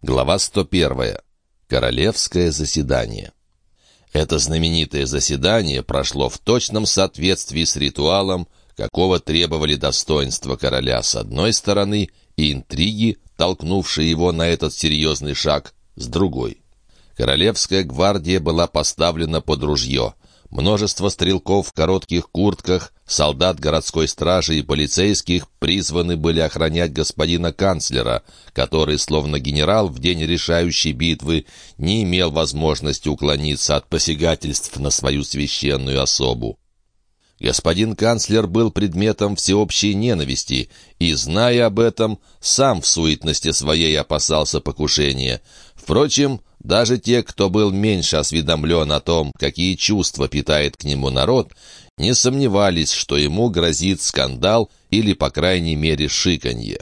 Глава 101. Королевское заседание. Это знаменитое заседание прошло в точном соответствии с ритуалом, какого требовали достоинства короля с одной стороны и интриги, толкнувшие его на этот серьезный шаг, с другой. Королевская гвардия была поставлена под ружье — Множество стрелков в коротких куртках, солдат городской стражи и полицейских призваны были охранять господина канцлера, который, словно генерал в день решающей битвы, не имел возможности уклониться от посягательств на свою священную особу. Господин канцлер был предметом всеобщей ненависти, и, зная об этом, сам в суетности своей опасался покушения. Впрочем, даже те, кто был меньше осведомлен о том, какие чувства питает к нему народ, не сомневались, что ему грозит скандал или, по крайней мере, шиканье.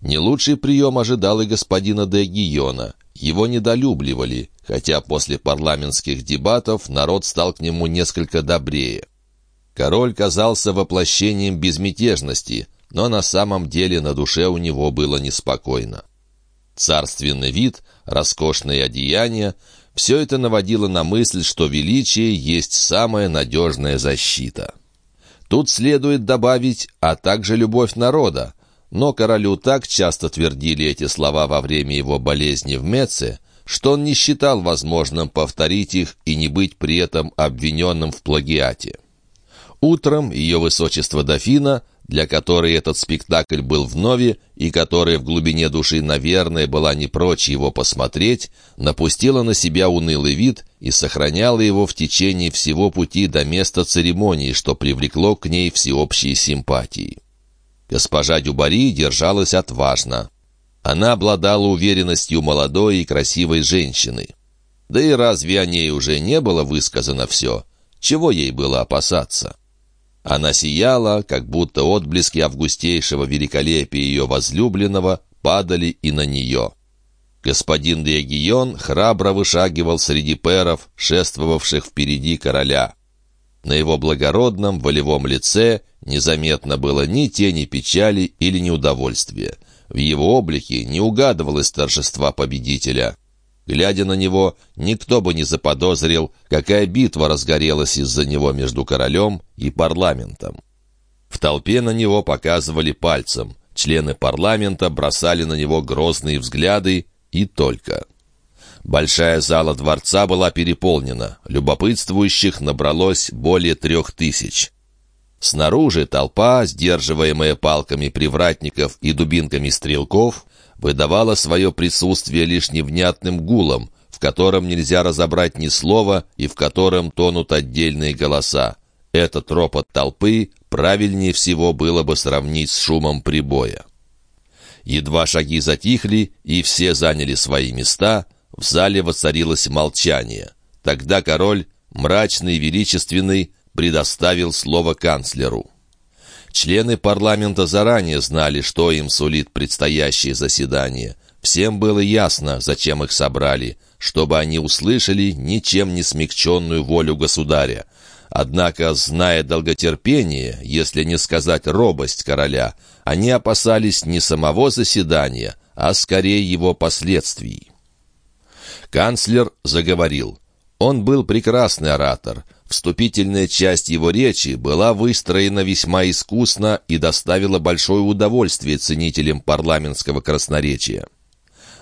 Не лучший прием ожидал и господина де Гийона. Его недолюбливали, хотя после парламентских дебатов народ стал к нему несколько добрее. Король казался воплощением безмятежности, но на самом деле на душе у него было неспокойно. Царственный вид, роскошные одеяния — все это наводило на мысль, что величие есть самая надежная защита. Тут следует добавить, а также любовь народа, но королю так часто твердили эти слова во время его болезни в Меце, что он не считал возможным повторить их и не быть при этом обвиненным в плагиате. Утром ее высочество дофина для которой этот спектакль был вновь и которая в глубине души, наверное, была не прочь его посмотреть, напустила на себя унылый вид и сохраняла его в течение всего пути до места церемонии, что привлекло к ней всеобщие симпатии. Госпожа Дюбари держалась отважно. Она обладала уверенностью молодой и красивой женщины. Да и разве о ней уже не было высказано все? Чего ей было опасаться? Она сияла, как будто отблески августейшего великолепия ее возлюбленного падали и на нее. Господин Диагион храбро вышагивал среди перов, шествовавших впереди короля. На его благородном, волевом лице незаметно было ни тени печали или неудовольствия. В его облике не угадывалось торжества победителя. Глядя на него, никто бы не заподозрил, какая битва разгорелась из-за него между королем и парламентом. В толпе на него показывали пальцем. Члены парламента бросали на него грозные взгляды и только. Большая зала дворца была переполнена. Любопытствующих набралось более трех тысяч. Снаружи толпа, сдерживаемая палками привратников и дубинками стрелков, выдавала свое присутствие лишь невнятным гулом, в котором нельзя разобрать ни слова и в котором тонут отдельные голоса. Этот ропот толпы правильнее всего было бы сравнить с шумом прибоя. Едва шаги затихли, и все заняли свои места, в зале воцарилось молчание. Тогда король, мрачный и величественный, предоставил слово канцлеру. Члены парламента заранее знали, что им сулит предстоящее заседание. Всем было ясно, зачем их собрали, чтобы они услышали ничем не смягченную волю государя. Однако, зная долготерпение, если не сказать робость короля, они опасались не самого заседания, а скорее его последствий. Канцлер заговорил. Он был прекрасный оратор, Вступительная часть его речи была выстроена весьма искусно и доставила большое удовольствие ценителям парламентского красноречия.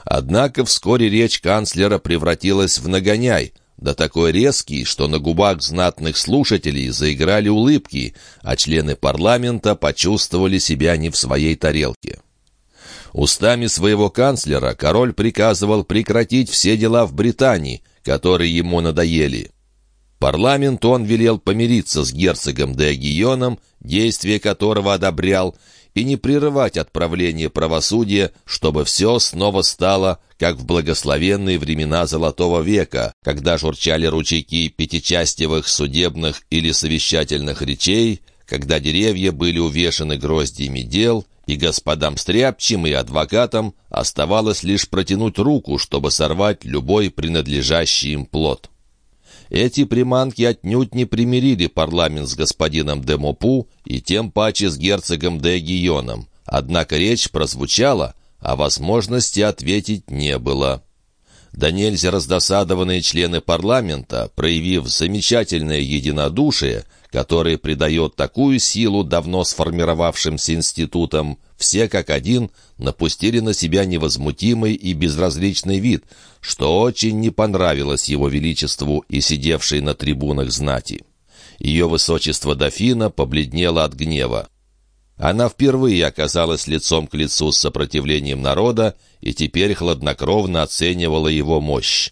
Однако вскоре речь канцлера превратилась в нагоняй, да такой резкий, что на губах знатных слушателей заиграли улыбки, а члены парламента почувствовали себя не в своей тарелке. Устами своего канцлера король приказывал прекратить все дела в Британии, которые ему надоели. Парламент он велел помириться с герцогом де Гионом, действие которого одобрял, и не прерывать отправление правосудия, чтобы все снова стало, как в благословенные времена Золотого века, когда журчали ручейки пятичастевых судебных или совещательных речей, когда деревья были увешаны гроздьями дел, и господам стряпчим и адвокатам оставалось лишь протянуть руку, чтобы сорвать любой принадлежащий им плод. Эти приманки отнюдь не примирили парламент с господином Демопу и тем паче с герцогом де Гионом. Однако речь прозвучала, а возможности ответить не было. Да нельзя раздосадованные члены парламента, проявив замечательное единодушие, которое придает такую силу давно сформировавшимся институтам, все как один напустили на себя невозмутимый и безразличный вид, что очень не понравилось его величеству и сидевшей на трибунах знати. Ее высочество дофина побледнело от гнева. Она впервые оказалась лицом к лицу с сопротивлением народа и теперь хладнокровно оценивала его мощь.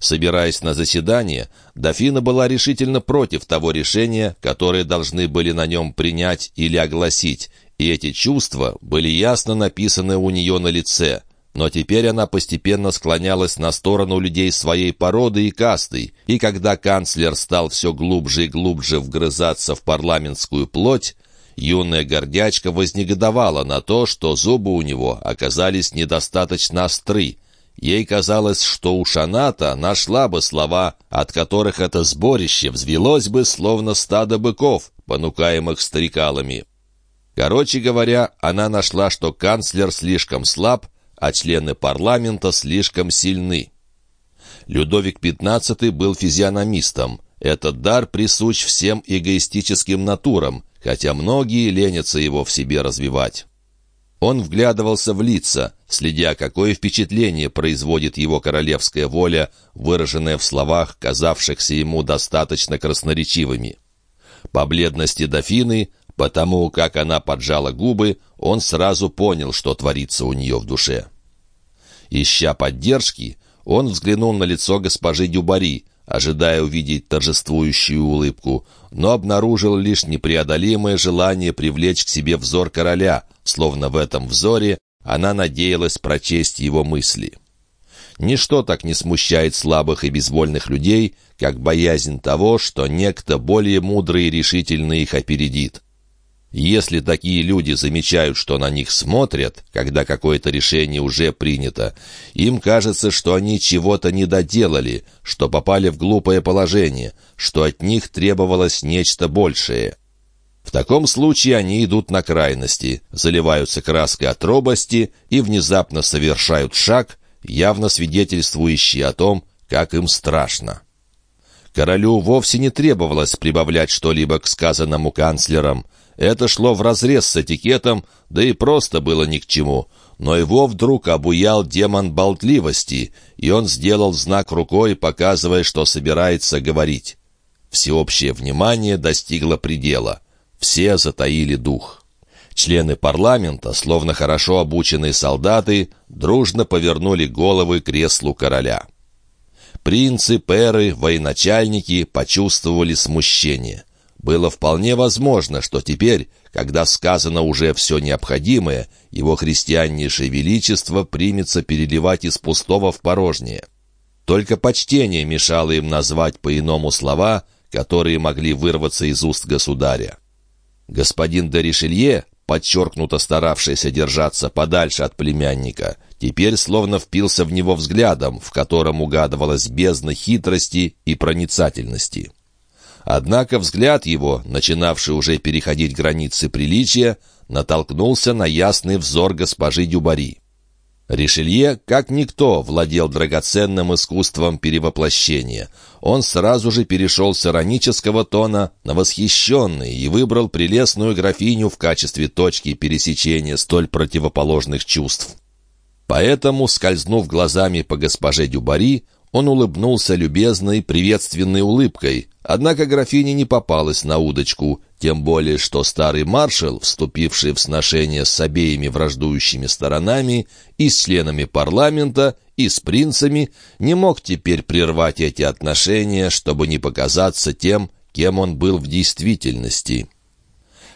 Собираясь на заседание, дофина была решительно против того решения, которое должны были на нем принять или огласить, и эти чувства были ясно написаны у нее на лице. Но теперь она постепенно склонялась на сторону людей своей породы и касты, и когда канцлер стал все глубже и глубже вгрызаться в парламентскую плоть, Юная гордячка вознегодовала на то, что зубы у него оказались недостаточно остры. Ей казалось, что у Шаната нашла бы слова, от которых это сборище взвелось бы, словно стадо быков, понукаемых стрекалами. Короче говоря, она нашла, что канцлер слишком слаб, а члены парламента слишком сильны. Людовик XV был физиономистом. Этот дар присущ всем эгоистическим натурам, хотя многие ленятся его в себе развивать. Он вглядывался в лица, следя, какое впечатление производит его королевская воля, выраженная в словах, казавшихся ему достаточно красноречивыми. По бледности дофины, потому как она поджала губы, он сразу понял, что творится у нее в душе. Ища поддержки, он взглянул на лицо госпожи Дюбари, ожидая увидеть торжествующую улыбку, но обнаружил лишь непреодолимое желание привлечь к себе взор короля, словно в этом взоре она надеялась прочесть его мысли. Ничто так не смущает слабых и безвольных людей, как боязнь того, что некто более мудрый и решительный их опередит. Если такие люди замечают, что на них смотрят, когда какое-то решение уже принято, им кажется, что они чего-то не доделали, что попали в глупое положение, что от них требовалось нечто большее. В таком случае они идут на крайности, заливаются краской от робости и внезапно совершают шаг, явно свидетельствующий о том, как им страшно. Королю вовсе не требовалось прибавлять что-либо к сказанному канцлерам. Это шло вразрез с этикетом, да и просто было ни к чему. Но его вдруг обуял демон болтливости, и он сделал знак рукой, показывая, что собирается говорить. Всеобщее внимание достигло предела. Все затаили дух. Члены парламента, словно хорошо обученные солдаты, дружно повернули головы к креслу короля. Принцы, перы, военачальники почувствовали смущение. Было вполне возможно, что теперь, когда сказано уже все необходимое, его христианнейшее величество примется переливать из пустого в порожнее. Только почтение мешало им назвать по-иному слова, которые могли вырваться из уст государя. Господин де Ришелье, подчеркнуто старавшийся держаться подальше от племянника, теперь словно впился в него взглядом, в котором угадывалась бездна хитрости и проницательности. Однако взгляд его, начинавший уже переходить границы приличия, натолкнулся на ясный взор госпожи Дюбари. Ришелье, как никто, владел драгоценным искусством перевоплощения. Он сразу же перешел с иронического тона на восхищенный и выбрал прелестную графиню в качестве точки пересечения столь противоположных чувств. Поэтому, скользнув глазами по госпоже Дюбари, он улыбнулся любезной, приветственной улыбкой, однако графиня не попалась на удочку, тем более что старый маршал, вступивший в сношение с обеими враждующими сторонами, и с членами парламента, и с принцами, не мог теперь прервать эти отношения, чтобы не показаться тем, кем он был в действительности.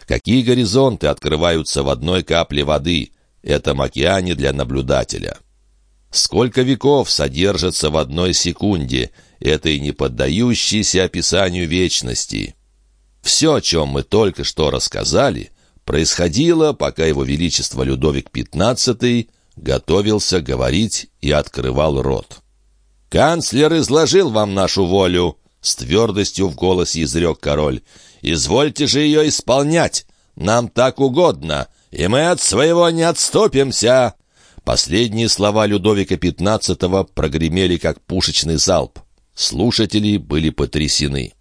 Какие горизонты открываются в одной капле воды, этом океане для наблюдателя. Сколько веков содержится в одной секунде, этой не поддающейся описанию вечности. Все, о чем мы только что рассказали, происходило, пока его величество Людовик XV готовился говорить и открывал рот. «Канцлер изложил вам нашу волю», — с твердостью в голосе изрек король. «Извольте же ее исполнять. Нам так угодно, и мы от своего не отступимся. Последние слова Людовика XV прогремели как пушечный залп. Слушатели были потрясены.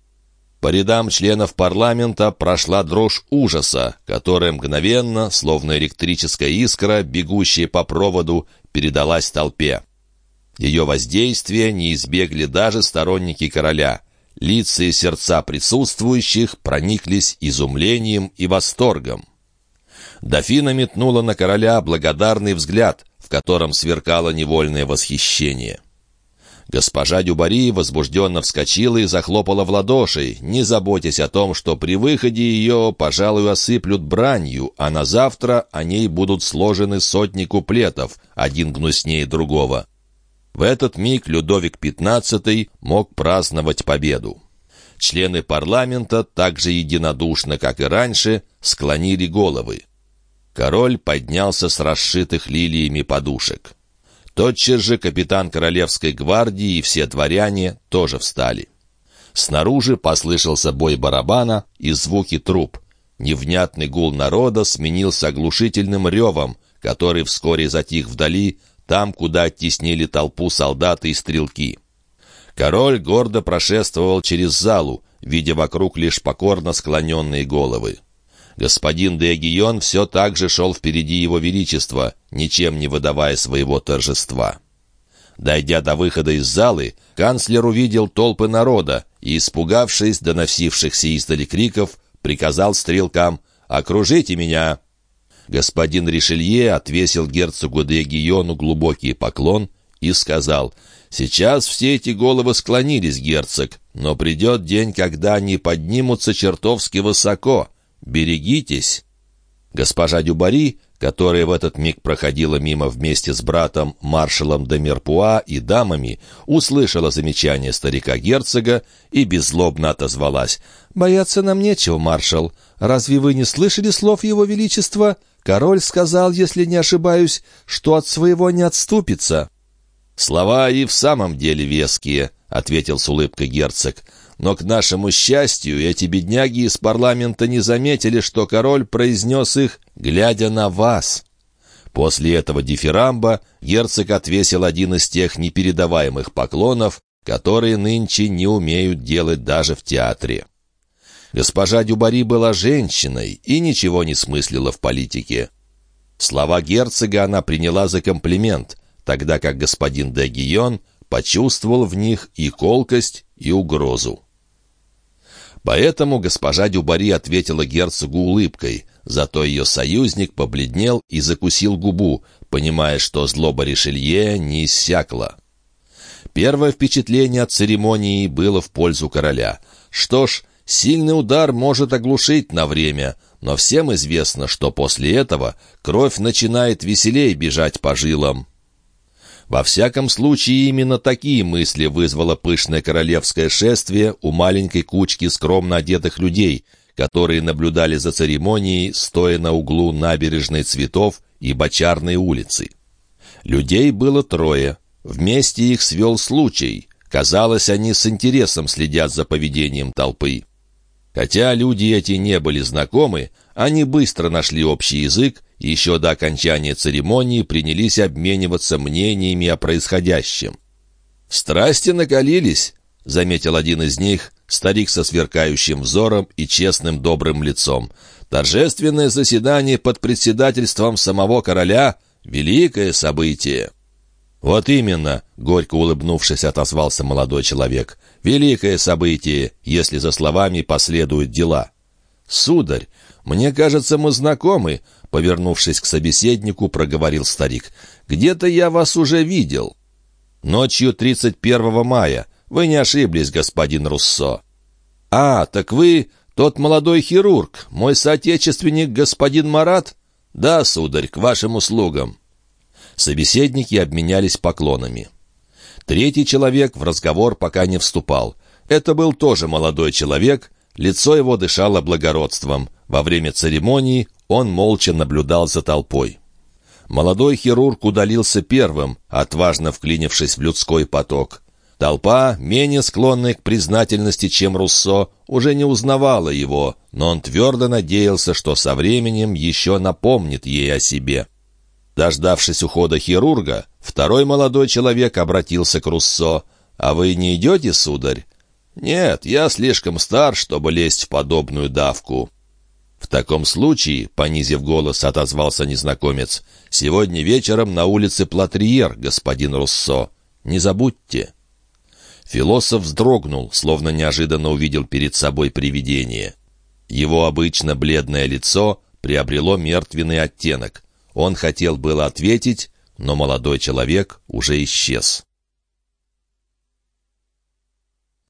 По рядам членов парламента прошла дрожь ужаса, которая мгновенно, словно электрическая искра, бегущая по проводу, передалась толпе. Ее воздействие не избегли даже сторонники короля. Лица и сердца присутствующих прониклись изумлением и восторгом. Дофина метнула на короля благодарный взгляд, котором сверкало невольное восхищение. Госпожа Дюбари возбужденно вскочила и захлопала в ладоши, не заботясь о том, что при выходе ее, пожалуй, осыплют бранью, а на завтра о ней будут сложены сотни куплетов, один гнуснее другого. В этот миг Людовик XV мог праздновать победу. Члены парламента так же единодушно, как и раньше, склонили головы. Король поднялся с расшитых лилиями подушек. Тотчас же капитан Королевской гвардии и все дворяне тоже встали. Снаружи послышался бой барабана и звуки труп. Невнятный гул народа сменился оглушительным ревом, который вскоре затих вдали, там, куда оттеснили толпу солдаты и стрелки. Король гордо прошествовал через залу, видя вокруг лишь покорно склоненные головы. Господин де Гион все так же шел впереди его величества, ничем не выдавая своего торжества. Дойдя до выхода из залы, канцлер увидел толпы народа и, испугавшись доносившихся издали криков, приказал стрелкам «Окружите меня!». Господин Ришелье отвесил герцогу де Гиону глубокий поклон и сказал «Сейчас все эти головы склонились, герцог, но придет день, когда они поднимутся чертовски высоко, «Берегитесь!» Госпожа Дюбари, которая в этот миг проходила мимо вместе с братом, маршалом де Мерпуа и дамами, услышала замечание старика-герцога и беззлобно отозвалась. «Бояться нам нечего, маршал. Разве вы не слышали слов его величества? Король сказал, если не ошибаюсь, что от своего не отступится». «Слова и в самом деле веские», — ответил с улыбкой герцог. Но, к нашему счастью, эти бедняги из парламента не заметили, что король произнес их, глядя на вас. После этого дифирамба герцог отвесил один из тех непередаваемых поклонов, которые нынче не умеют делать даже в театре. Госпожа Дюбари была женщиной и ничего не смыслила в политике. Слова герцога она приняла за комплимент, тогда как господин де Гион почувствовал в них и колкость, и угрозу. Поэтому госпожа Дюбари ответила герцогу улыбкой, зато ее союзник побледнел и закусил губу, понимая, что злоба Ришелье не иссякла. Первое впечатление от церемонии было в пользу короля. Что ж, сильный удар может оглушить на время, но всем известно, что после этого кровь начинает веселее бежать по жилам. Во всяком случае, именно такие мысли вызвало пышное королевское шествие у маленькой кучки скромно одетых людей, которые наблюдали за церемонией, стоя на углу набережной цветов и бочарной улицы. Людей было трое. Вместе их свел случай. Казалось, они с интересом следят за поведением толпы. Хотя люди эти не были знакомы, они быстро нашли общий язык еще до окончания церемонии принялись обмениваться мнениями о происходящем. «Страсти накалились», — заметил один из них, старик со сверкающим взором и честным добрым лицом. «Торжественное заседание под председательством самого короля — великое событие». «Вот именно», — горько улыбнувшись, отозвался молодой человек, — «великое событие, если за словами последуют дела». «Сударь, мне кажется, мы знакомы», — повернувшись к собеседнику, проговорил старик. «Где-то я вас уже видел». «Ночью 31 мая. Вы не ошиблись, господин Руссо». «А, так вы тот молодой хирург, мой соотечественник господин Марат?» «Да, сударь, к вашим услугам». Собеседники обменялись поклонами. Третий человек в разговор пока не вступал. Это был тоже молодой человек, лицо его дышало благородством. Во время церемонии он молча наблюдал за толпой. Молодой хирург удалился первым, отважно вклинившись в людской поток. Толпа, менее склонная к признательности, чем Руссо, уже не узнавала его, но он твердо надеялся, что со временем еще напомнит ей о себе. Дождавшись ухода хирурга, второй молодой человек обратился к Руссо. «А вы не идете, сударь?» «Нет, я слишком стар, чтобы лезть в подобную давку». «В таком случае», — понизив голос, отозвался незнакомец, «сегодня вечером на улице Платриер, господин Руссо. Не забудьте». Философ вздрогнул, словно неожиданно увидел перед собой привидение. Его обычно бледное лицо приобрело мертвенный оттенок. Он хотел было ответить, но молодой человек уже исчез.